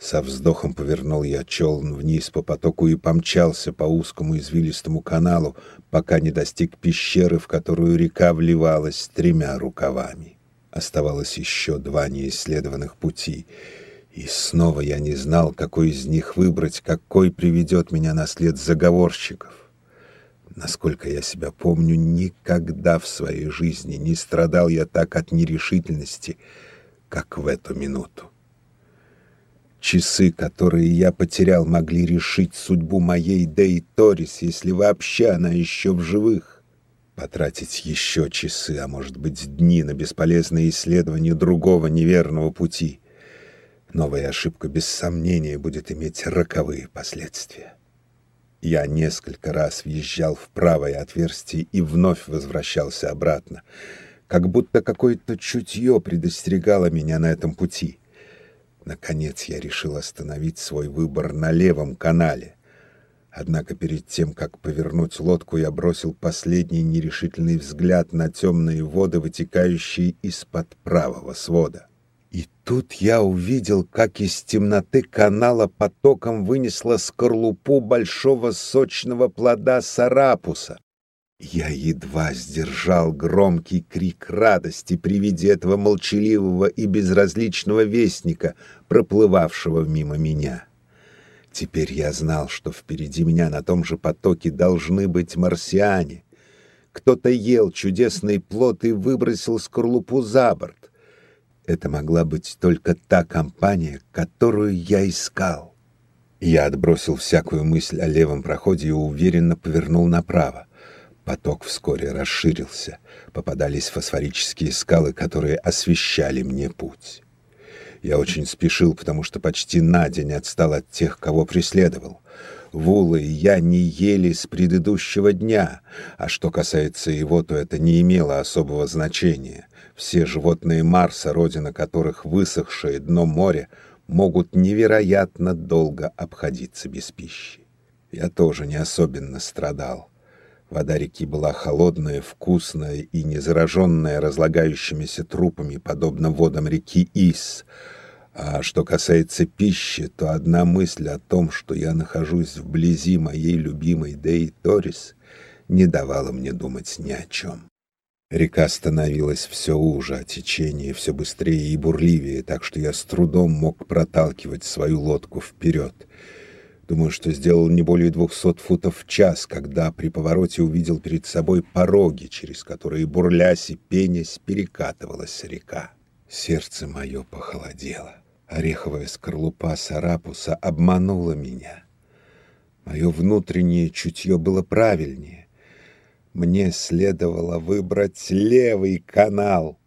Со вздохом повернул я челн вниз по потоку и помчался по узкому извилистому каналу, пока не достиг пещеры, в которую река вливалась тремя рукавами. Оставалось еще два неисследованных пути, и снова я не знал, какой из них выбрать, какой приведет меня на след заговорщиков. Насколько я себя помню, никогда в своей жизни не страдал я так от нерешительности, как в эту минуту. Часы, которые я потерял, могли решить судьбу моей Дэй Торис, если вообще она еще в живых. Потратить еще часы, а может быть дни на бесполезное исследование другого неверного пути. Новая ошибка без сомнения будет иметь роковые последствия. Я несколько раз въезжал в правое отверстие и вновь возвращался обратно, как будто какое-то чутье предостерегало меня на этом пути. Наконец я решил остановить свой выбор на левом канале. Однако перед тем, как повернуть лодку, я бросил последний нерешительный взгляд на темные воды, вытекающие из-под правого свода. И тут я увидел, как из темноты канала потоком вынесла скорлупу большого сочного плода сарапуса. Я едва сдержал громкий крик радости при виде этого молчаливого и безразличного вестника, проплывавшего мимо меня. Теперь я знал, что впереди меня на том же потоке должны быть марсиане. Кто-то ел чудесный плод и выбросил скорлупу за борт. Это могла быть только та компания, которую я искал. Я отбросил всякую мысль о левом проходе и уверенно повернул направо. Поток вскоре расширился. Попадались фосфорические скалы, которые освещали мне путь. Я очень спешил, потому что почти на день отстал от тех, кого преследовал. Вула и я не ели с предыдущего дня, а что касается его, то это не имело особого значения. Все животные Марса, родина которых высохшее дно моря, могут невероятно долго обходиться без пищи. Я тоже не особенно страдал. Вода реки была холодная, вкусная и не зараженная разлагающимися трупами, подобно водам реки Ис. А что касается пищи, то одна мысль о том, что я нахожусь вблизи моей любимой Деи Торис, не давала мне думать ни о чем. Река становилась все уже, а течение все быстрее и бурливее, так что я с трудом мог проталкивать свою лодку вперед — Думаю, что сделал не более двухсот футов в час, когда при повороте увидел перед собой пороги, через которые, бурлясь и пенясь, перекатывалась река. Сердце мое похолодело. Ореховая скорлупа сарапуса обманула меня. Мое внутреннее чутье было правильнее. Мне следовало выбрать левый канал.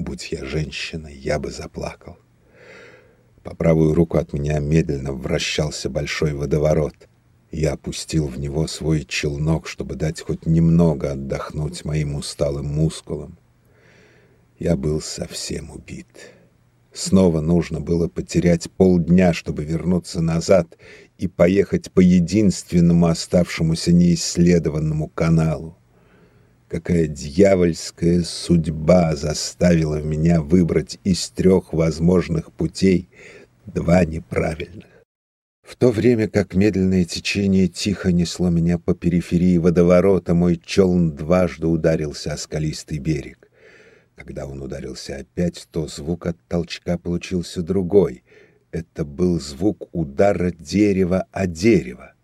Будь я женщиной, я бы заплакал. По правую руку от меня медленно вращался большой водоворот. Я опустил в него свой челнок, чтобы дать хоть немного отдохнуть моим усталым мускулам. Я был совсем убит. Снова нужно было потерять полдня, чтобы вернуться назад и поехать по единственному оставшемуся неисследованному каналу. Какая дьявольская судьба заставила меня выбрать из трех возможных путей два неправильных. В то время как медленное течение тихо несло меня по периферии водоворота, мой челн дважды ударился о скалистый берег. Когда он ударился опять, то звук от толчка получился другой. Это был звук удара дерева о дерево.